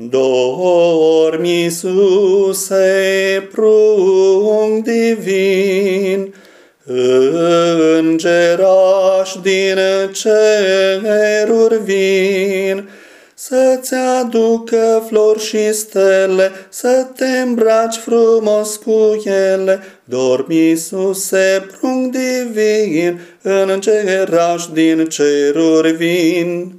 Dormi, Iisuse, prung divin, Îngeraș din ceruri vin, Să-ți aducă flori și stele, Să te îmbraci frumos cu ele. Dormi, Iisuse, prung divin, Îngeraș din ceruri vin.